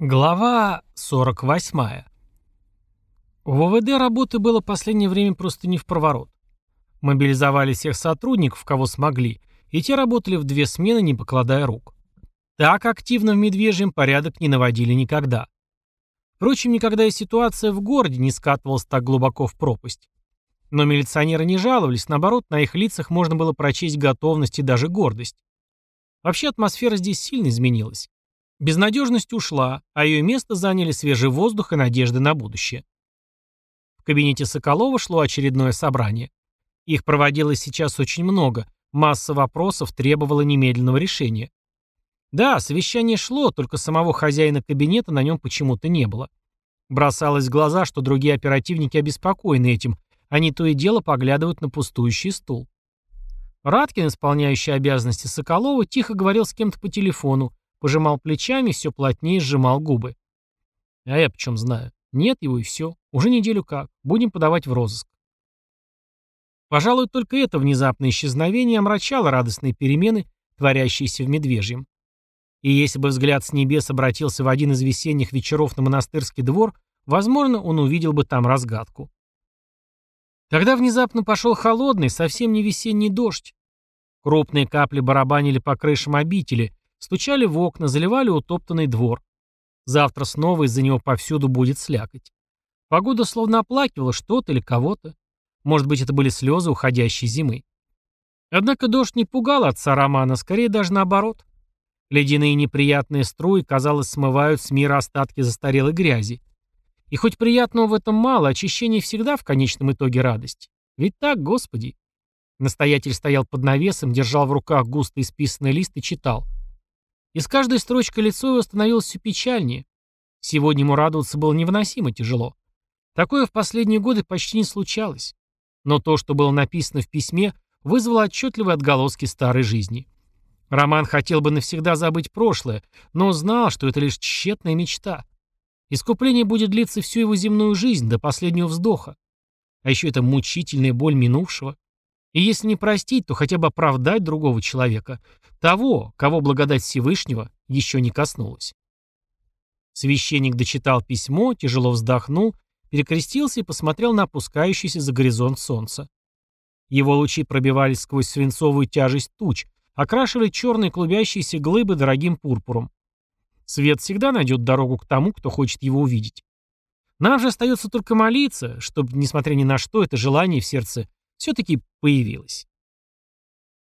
Глава 48. У ВВД работы было последнее время просто не в проворот. Мобилизовали всех сотрудников, кого смогли, и те работали в две смены, не покладая рук. Так активно в Медвежьем порядок не наводили никогда. Впрочем, никогда и ситуация в городе не скатывалась так глубоко в пропасть. Но милиционеры не жаловались, наоборот, на их лицах можно было прочесть готовность и даже гордость. Вообще атмосфера здесь сильно изменилась. Безнадежность ушла, а ее место заняли свежий воздух и надежды на будущее. В кабинете Соколова шло очередное собрание. Их проводилось сейчас очень много, масса вопросов требовала немедленного решения. Да, совещание шло, только самого хозяина кабинета на нем почему-то не было. Бросалось в глаза, что другие оперативники обеспокоены этим, они то и дело поглядывают на пустующий стул. Раткин, исполняющий обязанности Соколова, тихо говорил с кем-то по телефону, Пожимал плечами, все плотнее сжимал губы. А я почем знаю? Нет его и все. Уже неделю как. Будем подавать в розыск. Пожалуй, только это внезапное исчезновение омрачало радостные перемены, творящиеся в Медвежьем. И если бы взгляд с небес обратился в один из весенних вечеров на монастырский двор, возможно, он увидел бы там разгадку. Тогда внезапно пошел холодный, совсем не весенний дождь. Крупные капли барабанили по крышам обители, Стучали в окна, заливали утоптанный двор. Завтра снова из-за него повсюду будет слякоть. Погода словно оплакивала что-то или кого-то. Может быть, это были слезы уходящей зимы. Однако дождь не пугал отца Романа, скорее даже наоборот. Ледяные неприятные струи, казалось, смывают с мира остатки застарелой грязи. И хоть приятного в этом мало, очищение всегда в конечном итоге радость. Ведь так, Господи. Настоятель стоял под навесом, держал в руках густо исписанный лист и читал — и с каждой строчкой лицо его становилось все печальнее. Сегодня ему радоваться было невыносимо тяжело. Такое в последние годы почти не случалось. Но то, что было написано в письме, вызвало отчетливые отголоски старой жизни. Роман хотел бы навсегда забыть прошлое, но знал, что это лишь тщетная мечта. Искупление будет длиться всю его земную жизнь, до последнего вздоха. А еще это мучительная боль минувшего. И если не простить, то хотя бы оправдать другого человека, того, кого благодать Всевышнего еще не коснулась. Священник дочитал письмо, тяжело вздохнул, перекрестился и посмотрел на опускающийся за горизонт солнца. Его лучи пробивались сквозь свинцовую тяжесть туч, окрашивали черные клубящиеся глыбы дорогим пурпуром. Свет всегда найдет дорогу к тому, кто хочет его увидеть. Нам же остается только молиться, чтобы, несмотря ни на что, это желание в сердце все-таки появилась.